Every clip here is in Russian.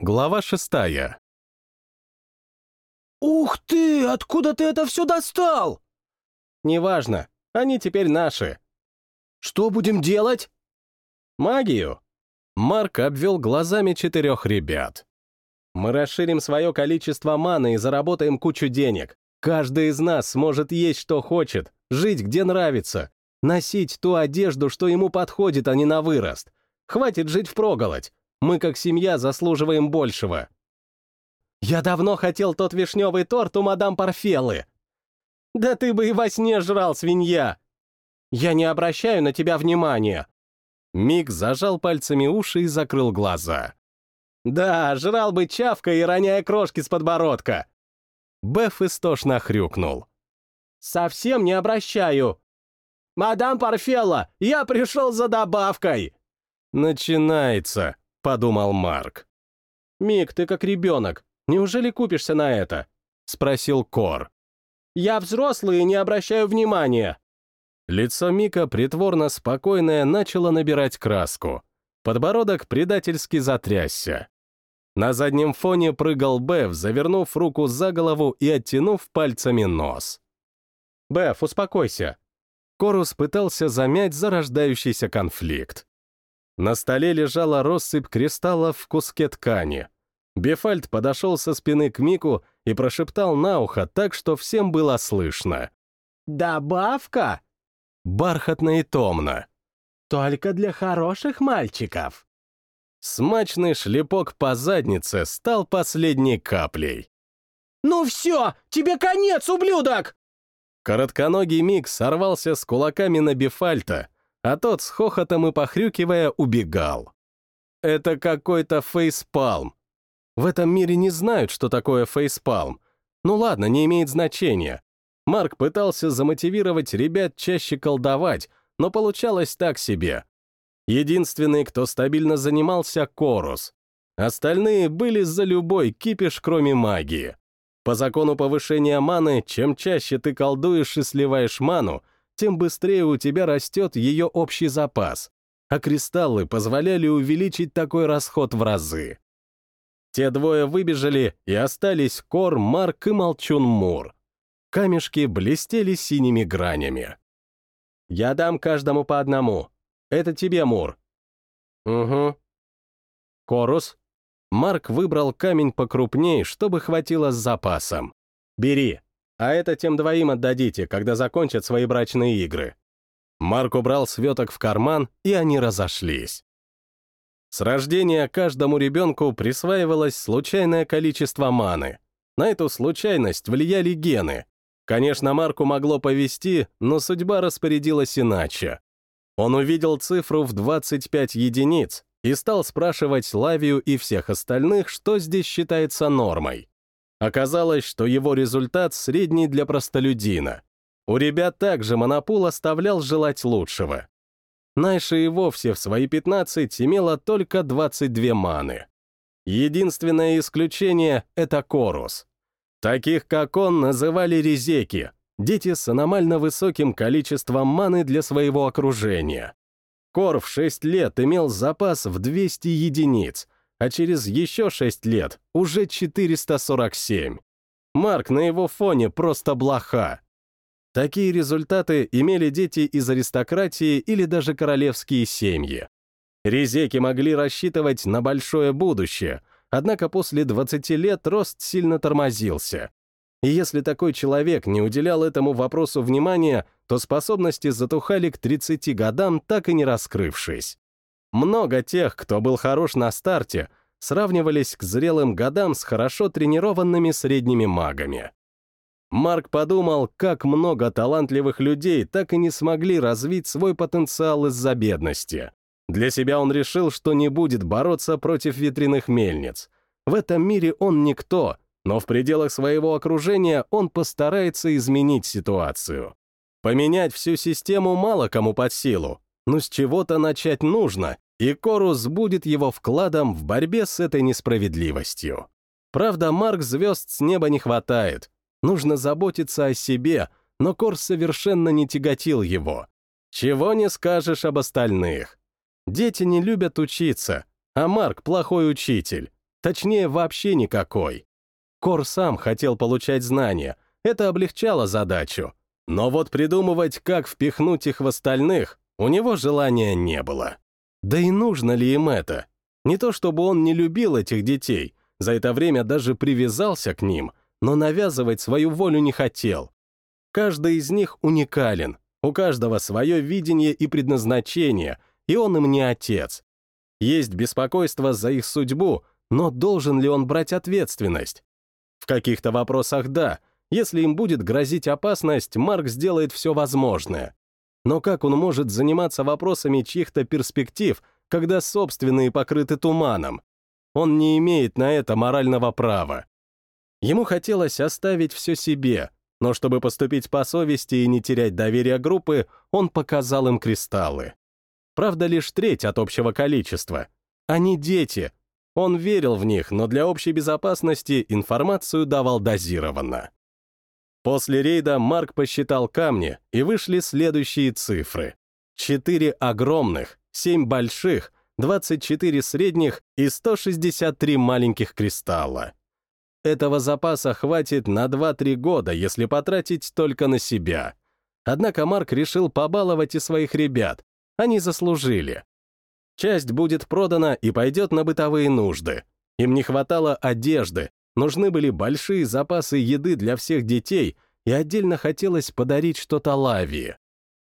Глава шестая. «Ух ты! Откуда ты это все достал?» «Неважно. Они теперь наши». «Что будем делать?» «Магию». Марк обвел глазами четырех ребят. «Мы расширим свое количество маны и заработаем кучу денег. Каждый из нас сможет есть, что хочет, жить, где нравится, носить ту одежду, что ему подходит, а не на вырост. Хватит жить впроголодь. Мы, как семья, заслуживаем большего. Я давно хотел тот вишневый торт у мадам Парфеллы. Да ты бы и во сне жрал, свинья. Я не обращаю на тебя внимания. Мик зажал пальцами уши и закрыл глаза. Да, жрал бы чавка и роняя крошки с подбородка. Беф истошно хрюкнул. «Совсем не обращаю!» «Мадам Парфелла, я пришел за добавкой!» «Начинается», — подумал Марк. «Мик, ты как ребенок. Неужели купишься на это?» — спросил Кор. «Я взрослый и не обращаю внимания». Лицо Мика, притворно спокойное, начало набирать краску. Подбородок предательски затрясся. На заднем фоне прыгал Беф, завернув руку за голову и оттянув пальцами нос. «Беф, успокойся». Корус пытался замять зарождающийся конфликт. На столе лежала россыпь кристаллов в куске ткани. Бефальд подошел со спины к Мику и прошептал на ухо так, что всем было слышно. «Добавка?» Бархатно и томно. «Только для хороших мальчиков». Смачный шлепок по заднице стал последней каплей. «Ну все, тебе конец, ублюдок!» Коротконогий Мик сорвался с кулаками на Бефальта, а тот с хохотом и похрюкивая убегал. Это какой-то фейспалм. В этом мире не знают, что такое фейспалм. Ну ладно, не имеет значения. Марк пытался замотивировать ребят чаще колдовать, но получалось так себе. Единственный, кто стабильно занимался, — Корус. Остальные были за любой кипиш, кроме магии. По закону повышения маны, чем чаще ты колдуешь и сливаешь ману, тем быстрее у тебя растет ее общий запас, а кристаллы позволяли увеличить такой расход в разы. Те двое выбежали, и остались Кор, Марк и Молчун Мур. Камешки блестели синими гранями. «Я дам каждому по одному», это тебе, Мур. Угу. Корус. Марк выбрал камень покрупней, чтобы хватило с запасом. Бери. А это тем двоим отдадите, когда закончат свои брачные игры. Марк убрал светок в карман, и они разошлись. С рождения каждому ребенку присваивалось случайное количество маны. На эту случайность влияли гены. Конечно, Марку могло повезти, но судьба распорядилась иначе. Он увидел цифру в 25 единиц и стал спрашивать Лавию и всех остальных, что здесь считается нормой. Оказалось, что его результат средний для простолюдина. У ребят также монопол оставлял желать лучшего. Найша и вовсе в свои 15 имела только 22 маны. Единственное исключение — это Корус. Таких, как он, называли резеки, дети с аномально высоким количеством маны для своего окружения. Кор в 6 лет имел запас в 200 единиц, а через еще 6 лет уже 447. Марк на его фоне просто блоха. Такие результаты имели дети из аристократии или даже королевские семьи. Резеки могли рассчитывать на большое будущее, однако после 20 лет рост сильно тормозился. И если такой человек не уделял этому вопросу внимания, то способности затухали к 30 годам, так и не раскрывшись. Много тех, кто был хорош на старте, сравнивались к зрелым годам с хорошо тренированными средними магами. Марк подумал, как много талантливых людей так и не смогли развить свой потенциал из-за бедности. Для себя он решил, что не будет бороться против ветряных мельниц. В этом мире он никто — но в пределах своего окружения он постарается изменить ситуацию. Поменять всю систему мало кому под силу, но с чего-то начать нужно, и Корус будет его вкладом в борьбе с этой несправедливостью. Правда, Марк звезд с неба не хватает. Нужно заботиться о себе, но Кор совершенно не тяготил его. Чего не скажешь об остальных. Дети не любят учиться, а Марк плохой учитель. Точнее, вообще никакой. Кор сам хотел получать знания, это облегчало задачу. Но вот придумывать, как впихнуть их в остальных, у него желания не было. Да и нужно ли им это? Не то чтобы он не любил этих детей, за это время даже привязался к ним, но навязывать свою волю не хотел. Каждый из них уникален, у каждого свое видение и предназначение, и он им не отец. Есть беспокойство за их судьбу, но должен ли он брать ответственность? В каких-то вопросах да, если им будет грозить опасность, Марк сделает все возможное. Но как он может заниматься вопросами чьих-то перспектив, когда собственные покрыты туманом? Он не имеет на это морального права. Ему хотелось оставить все себе, но чтобы поступить по совести и не терять доверия группы, он показал им кристаллы. Правда, лишь треть от общего количества. Они дети. Он верил в них, но для общей безопасности информацию давал дозированно. После рейда Марк посчитал камни, и вышли следующие цифры. Четыре огромных, семь больших, 24 средних и 163 маленьких кристалла. Этого запаса хватит на 2-3 года, если потратить только на себя. Однако Марк решил побаловать и своих ребят. Они заслужили. Часть будет продана и пойдет на бытовые нужды. Им не хватало одежды, нужны были большие запасы еды для всех детей, и отдельно хотелось подарить что-то Лавии.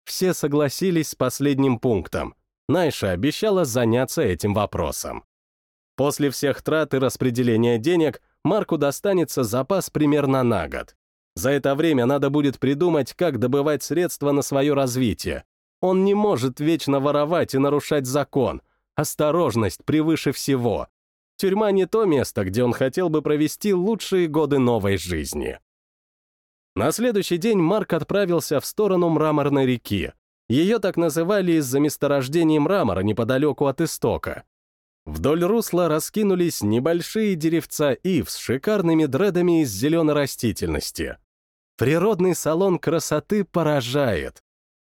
Все согласились с последним пунктом. Найша обещала заняться этим вопросом. После всех трат и распределения денег Марку достанется запас примерно на год. За это время надо будет придумать, как добывать средства на свое развитие. Он не может вечно воровать и нарушать закон. Осторожность превыше всего. Тюрьма не то место, где он хотел бы провести лучшие годы новой жизни. На следующий день Марк отправился в сторону Мраморной реки. Ее так называли из-за месторождений мрамора неподалеку от истока. Вдоль русла раскинулись небольшие деревца ив с шикарными дредами из зеленой растительности. Природный салон красоты поражает.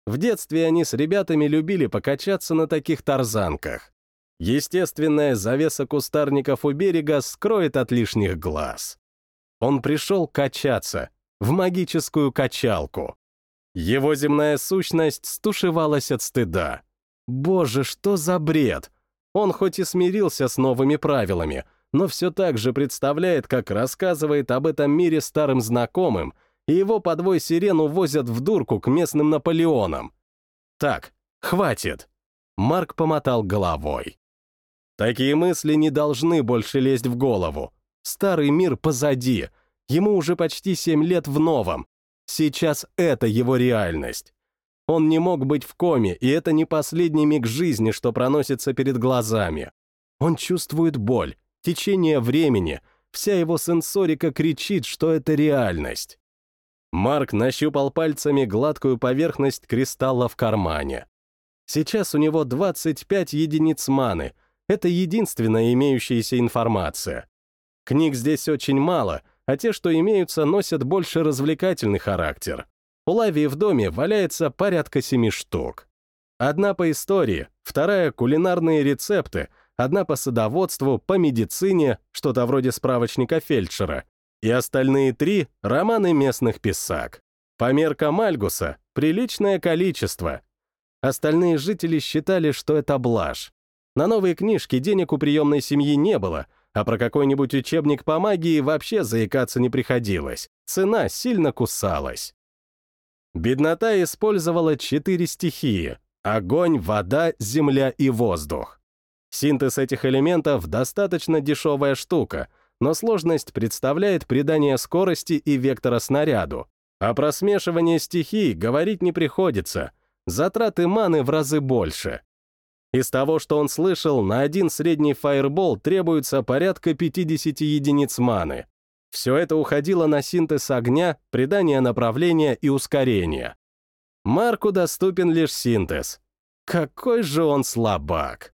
В детстве они с ребятами любили покачаться на таких тарзанках. Естественная завеса кустарников у берега скроет от лишних глаз. Он пришел качаться, в магическую качалку. Его земная сущность стушевалась от стыда. Боже, что за бред! Он хоть и смирился с новыми правилами, но все так же представляет, как рассказывает об этом мире старым знакомым, и его подвой сирену возят в дурку к местным Наполеонам. Так, хватит. Марк помотал головой. Такие мысли не должны больше лезть в голову. Старый мир позади. Ему уже почти семь лет в новом. Сейчас это его реальность. Он не мог быть в коме, и это не последний миг жизни, что проносится перед глазами. Он чувствует боль, течение времени, вся его сенсорика кричит, что это реальность. Марк нащупал пальцами гладкую поверхность кристалла в кармане. Сейчас у него 25 единиц маны. Это единственная имеющаяся информация. Книг здесь очень мало, а те, что имеются, носят больше развлекательный характер. У Лавии в доме валяется порядка семи штук. Одна по истории, вторая — кулинарные рецепты, одна по садоводству, по медицине, что-то вроде справочника фельдшера, и остальные три — романы местных писак. По меркам Альгуса — приличное количество. Остальные жители считали, что это блажь. На новые книжки денег у приемной семьи не было, а про какой-нибудь учебник по магии вообще заикаться не приходилось. Цена сильно кусалась. Беднота использовала четыре стихии — огонь, вода, земля и воздух. Синтез этих элементов — достаточно дешевая штука, но сложность представляет придание скорости и вектора снаряду. А про смешивание стихий говорить не приходится, затраты маны в разы больше. Из того, что он слышал, на один средний фаербол требуется порядка 50 единиц маны. Все это уходило на синтез огня, придание направления и ускорения. Марку доступен лишь синтез. Какой же он слабак!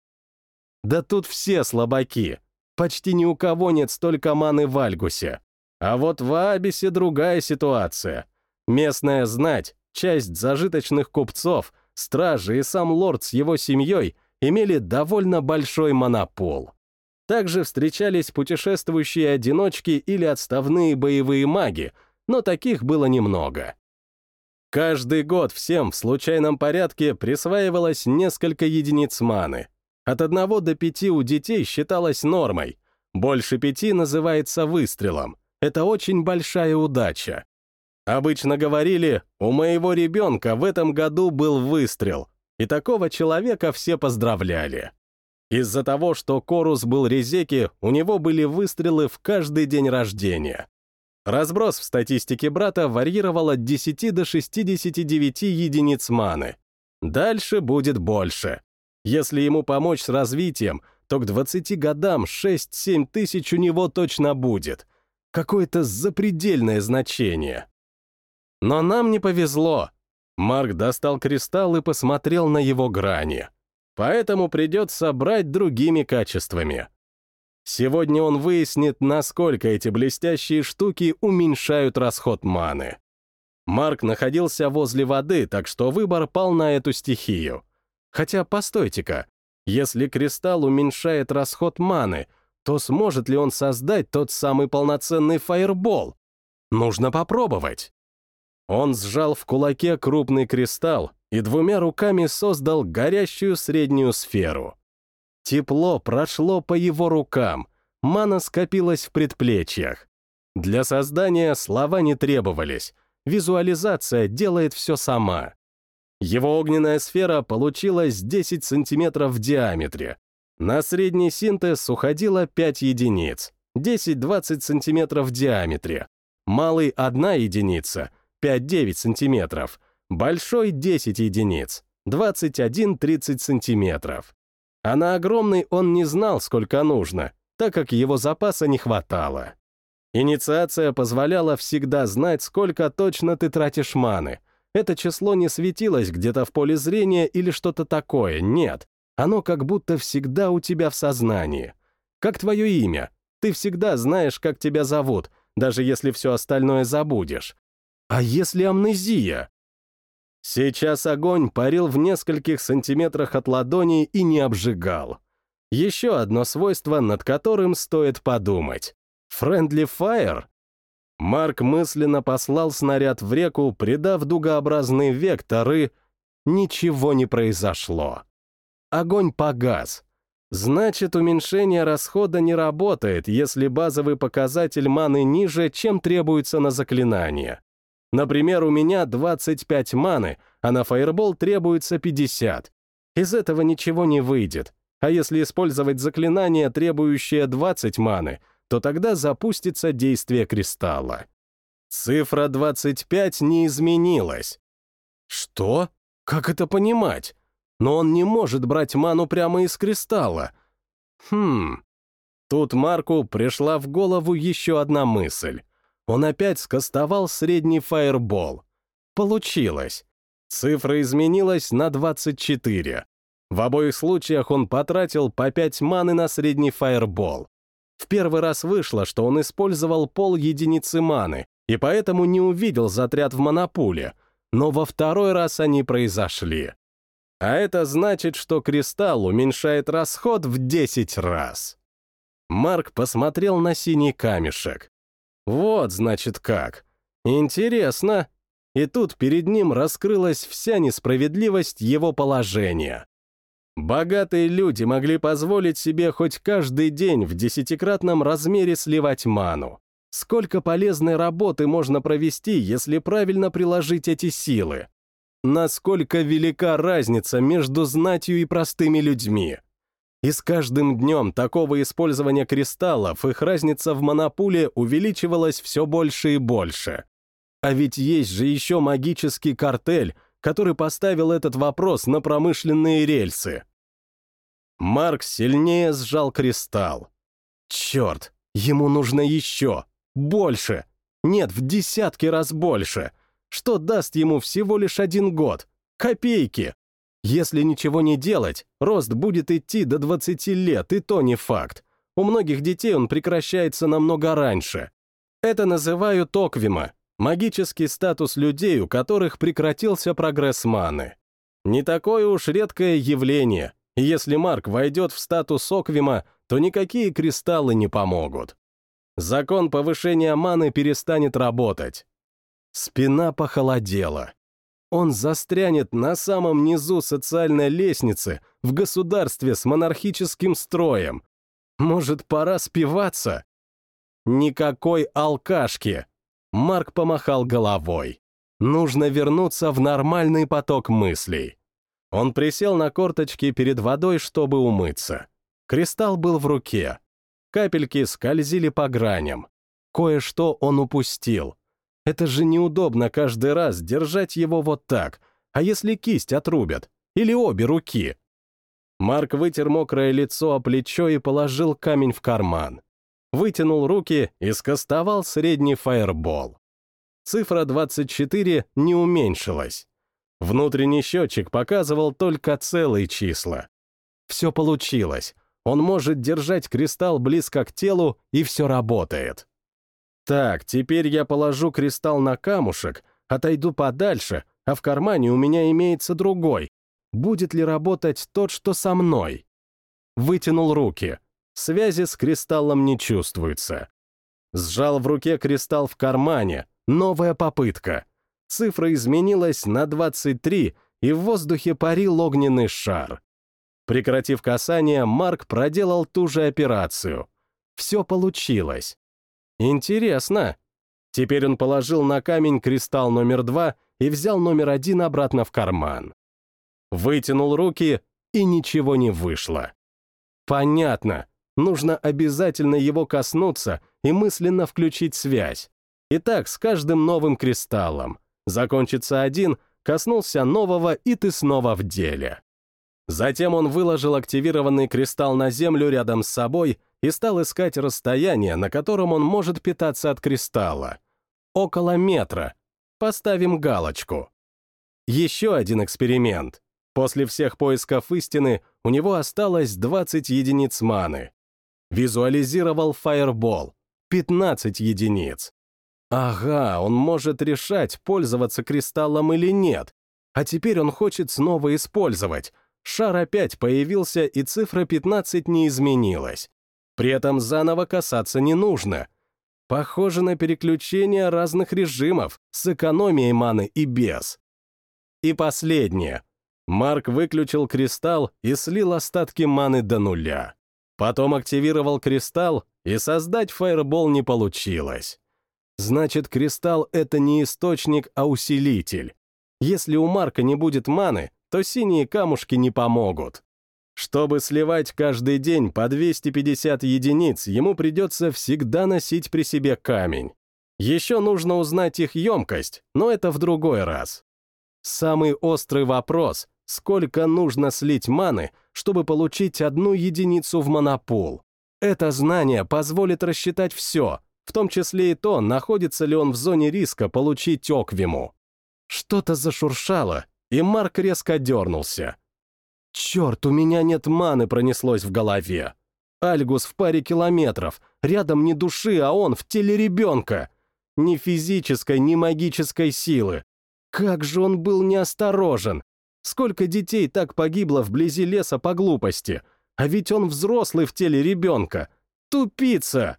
Да тут все слабаки. Почти ни у кого нет столько маны в Альгусе. А вот в Абисе другая ситуация. Местная знать, часть зажиточных купцов, стражи и сам лорд с его семьей имели довольно большой монопол. Также встречались путешествующие одиночки или отставные боевые маги, но таких было немного. Каждый год всем в случайном порядке присваивалось несколько единиц маны. От одного до пяти у детей считалось нормой. Больше пяти называется выстрелом. Это очень большая удача. Обычно говорили, у моего ребенка в этом году был выстрел, и такого человека все поздравляли. Из-за того, что Корус был резеки, у него были выстрелы в каждый день рождения. Разброс в статистике брата варьировал от 10 до 69 единиц маны. Дальше будет больше. Если ему помочь с развитием, то к 20 годам 6-7 тысяч у него точно будет. Какое-то запредельное значение. Но нам не повезло. Марк достал кристалл и посмотрел на его грани. Поэтому придется брать другими качествами. Сегодня он выяснит, насколько эти блестящие штуки уменьшают расход маны. Марк находился возле воды, так что выбор пал на эту стихию. Хотя, постойте-ка, если кристалл уменьшает расход маны, то сможет ли он создать тот самый полноценный фаербол? Нужно попробовать. Он сжал в кулаке крупный кристалл и двумя руками создал горящую среднюю сферу. Тепло прошло по его рукам, мана скопилась в предплечьях. Для создания слова не требовались, визуализация делает все сама. Его огненная сфера получилась 10 сантиметров в диаметре. На средний синтез уходило 5 единиц, 10-20 сантиметров в диаметре. Малый — 1 единица, 5-9 сантиметров. Большой — 10 единиц, 21-30 сантиметров а на огромный он не знал, сколько нужно, так как его запаса не хватало. Инициация позволяла всегда знать, сколько точно ты тратишь маны. Это число не светилось где-то в поле зрения или что-то такое, нет. Оно как будто всегда у тебя в сознании. Как твое имя. Ты всегда знаешь, как тебя зовут, даже если все остальное забудешь. А если амнезия? Сейчас огонь парил в нескольких сантиметрах от ладони и не обжигал. Еще одно свойство, над которым стоит подумать. Friendly Fire? Марк мысленно послал снаряд в реку, придав дугообразный вектор, и... Ничего не произошло. Огонь погас. Значит, уменьшение расхода не работает, если базовый показатель маны ниже, чем требуется на заклинание. Например, у меня 25 маны, а на фаербол требуется 50. Из этого ничего не выйдет. А если использовать заклинание, требующее 20 маны, то тогда запустится действие кристалла. Цифра 25 не изменилась. Что? Как это понимать? Но он не может брать ману прямо из кристалла. Хм. Тут Марку пришла в голову еще одна мысль он опять скостовал средний фаербол. Получилось. Цифра изменилась на 24. В обоих случаях он потратил по 5 маны на средний фаербол. В первый раз вышло, что он использовал пол единицы маны, и поэтому не увидел затряд в монопуле, но во второй раз они произошли. А это значит, что кристалл уменьшает расход в 10 раз. Марк посмотрел на синий камешек. Вот, значит, как. Интересно. И тут перед ним раскрылась вся несправедливость его положения. Богатые люди могли позволить себе хоть каждый день в десятикратном размере сливать ману. Сколько полезной работы можно провести, если правильно приложить эти силы? Насколько велика разница между знатью и простыми людьми? И с каждым днем такого использования кристаллов их разница в монопуле увеличивалась все больше и больше. А ведь есть же еще магический картель, который поставил этот вопрос на промышленные рельсы. Марк сильнее сжал кристалл. Черт, ему нужно еще, больше. Нет, в десятки раз больше. Что даст ему всего лишь один год? Копейки. Если ничего не делать, рост будет идти до 20 лет, и то не факт. У многих детей он прекращается намного раньше. Это называют оквима, магический статус людей, у которых прекратился прогресс маны. Не такое уж редкое явление, если Марк войдет в статус оквима, то никакие кристаллы не помогут. Закон повышения маны перестанет работать. Спина похолодела. Он застрянет на самом низу социальной лестницы в государстве с монархическим строем. Может, пора спиваться? Никакой алкашки. Марк помахал головой. Нужно вернуться в нормальный поток мыслей. Он присел на корточки перед водой, чтобы умыться. Кристалл был в руке. Капельки скользили по граням. Кое-что он упустил. Это же неудобно каждый раз держать его вот так. А если кисть отрубят? Или обе руки? Марк вытер мокрое лицо о плечо и положил камень в карман. Вытянул руки и скостовал средний фаербол. Цифра 24 не уменьшилась. Внутренний счетчик показывал только целые числа. Все получилось. Он может держать кристалл близко к телу, и все работает. Так, теперь я положу кристалл на камушек, отойду подальше, а в кармане у меня имеется другой. Будет ли работать тот, что со мной? Вытянул руки. Связи с кристаллом не чувствуется. Сжал в руке кристалл в кармане. Новая попытка. Цифра изменилась на 23, и в воздухе парил огненный шар. Прекратив касание, Марк проделал ту же операцию. Все получилось. Интересно. Теперь он положил на камень кристалл номер два и взял номер один обратно в карман. Вытянул руки, и ничего не вышло. Понятно. Нужно обязательно его коснуться и мысленно включить связь. И так с каждым новым кристаллом. Закончится один, коснулся нового, и ты снова в деле. Затем он выложил активированный кристалл на землю рядом с собой и стал искать расстояние, на котором он может питаться от кристалла. Около метра. Поставим галочку. Еще один эксперимент. После всех поисков истины у него осталось 20 единиц маны. Визуализировал фаербол. 15 единиц. Ага, он может решать, пользоваться кристаллом или нет. А теперь он хочет снова использовать. Шар опять появился, и цифра 15 не изменилась. При этом заново касаться не нужно. Похоже на переключение разных режимов с экономией маны и без. И последнее. Марк выключил кристалл и слил остатки маны до нуля. Потом активировал кристалл, и создать фаербол не получилось. Значит, кристалл — это не источник, а усилитель. Если у Марка не будет маны, то синие камушки не помогут. Чтобы сливать каждый день по 250 единиц, ему придется всегда носить при себе камень. Еще нужно узнать их емкость, но это в другой раз. Самый острый вопрос — сколько нужно слить маны, чтобы получить одну единицу в монопул? Это знание позволит рассчитать все, в том числе и то, находится ли он в зоне риска получить оквиму. Что-то зашуршало, и Марк резко дернулся. «Черт, у меня нет маны!» пронеслось в голове. Альгус в паре километров, рядом не души, а он в теле ребенка. Ни физической, ни магической силы. Как же он был неосторожен! Сколько детей так погибло вблизи леса по глупости, а ведь он взрослый в теле ребенка. Тупица!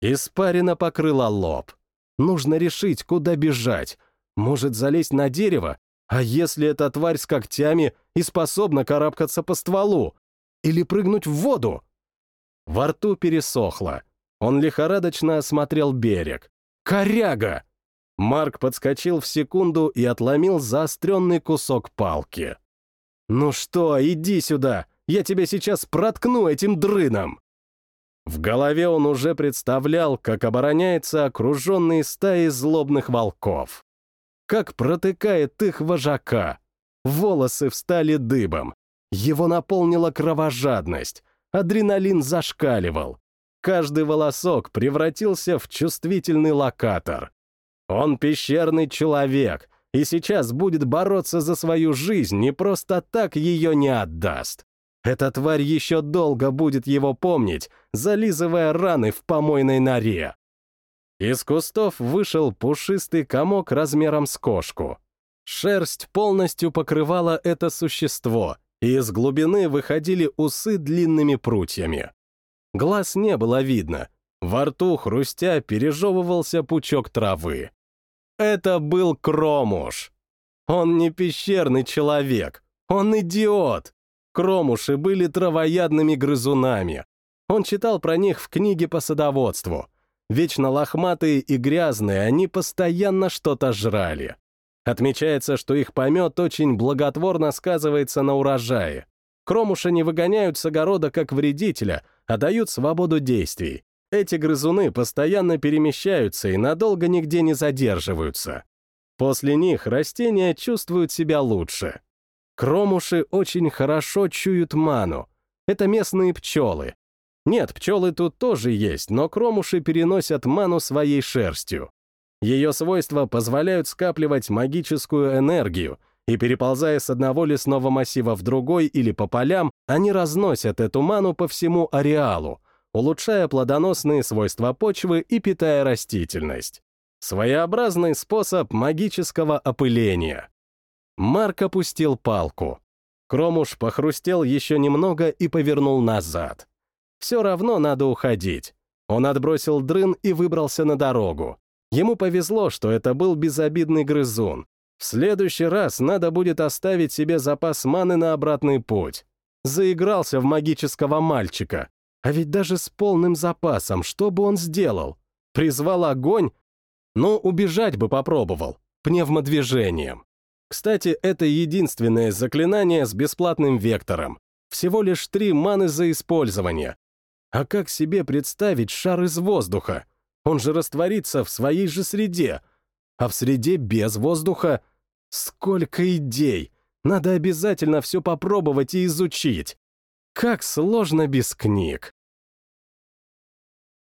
Испарина покрыла лоб. Нужно решить, куда бежать. Может, залезть на дерево? А если эта тварь с когтями и способна карабкаться по стволу? Или прыгнуть в воду? Во рту пересохло. Он лихорадочно осмотрел берег. «Коряга!» Марк подскочил в секунду и отломил заостренный кусок палки. «Ну что, иди сюда! Я тебя сейчас проткну этим дрыном!» В голове он уже представлял, как обороняется окруженный стаей злобных волков. Как протыкает их вожака. Волосы встали дыбом. Его наполнила кровожадность. Адреналин зашкаливал. Каждый волосок превратился в чувствительный локатор. Он пещерный человек, и сейчас будет бороться за свою жизнь, не просто так ее не отдаст. Эта тварь еще долго будет его помнить, зализывая раны в помойной норе. Из кустов вышел пушистый комок размером с кошку. Шерсть полностью покрывала это существо, и из глубины выходили усы длинными прутьями. Глаз не было видно. Во рту хрустя пережевывался пучок травы. Это был Кромуш. Он не пещерный человек, он идиот. Кромуши были травоядными грызунами. Он читал про них в книге по садоводству. Вечно лохматые и грязные, они постоянно что-то жрали. Отмечается, что их помет очень благотворно сказывается на урожае. Кромуша не выгоняют с огорода как вредителя, а дают свободу действий. Эти грызуны постоянно перемещаются и надолго нигде не задерживаются. После них растения чувствуют себя лучше. Кромуши очень хорошо чуют ману. Это местные пчелы. Нет, пчелы тут тоже есть, но кромуши переносят ману своей шерстью. Ее свойства позволяют скапливать магическую энергию, и, переползая с одного лесного массива в другой или по полям, они разносят эту ману по всему ареалу, улучшая плодоносные свойства почвы и питая растительность. Своеобразный способ магического опыления. Марк опустил палку. Кромуш похрустел еще немного и повернул назад. Все равно надо уходить. Он отбросил дрын и выбрался на дорогу. Ему повезло, что это был безобидный грызун. В следующий раз надо будет оставить себе запас маны на обратный путь. Заигрался в магического мальчика. А ведь даже с полным запасом, что бы он сделал? Призвал огонь? Ну, убежать бы попробовал. Пневмодвижением. Кстати, это единственное заклинание с бесплатным вектором. Всего лишь три маны за использование. А как себе представить шар из воздуха? Он же растворится в своей же среде. А в среде без воздуха сколько идей! Надо обязательно все попробовать и изучить. Как сложно без книг.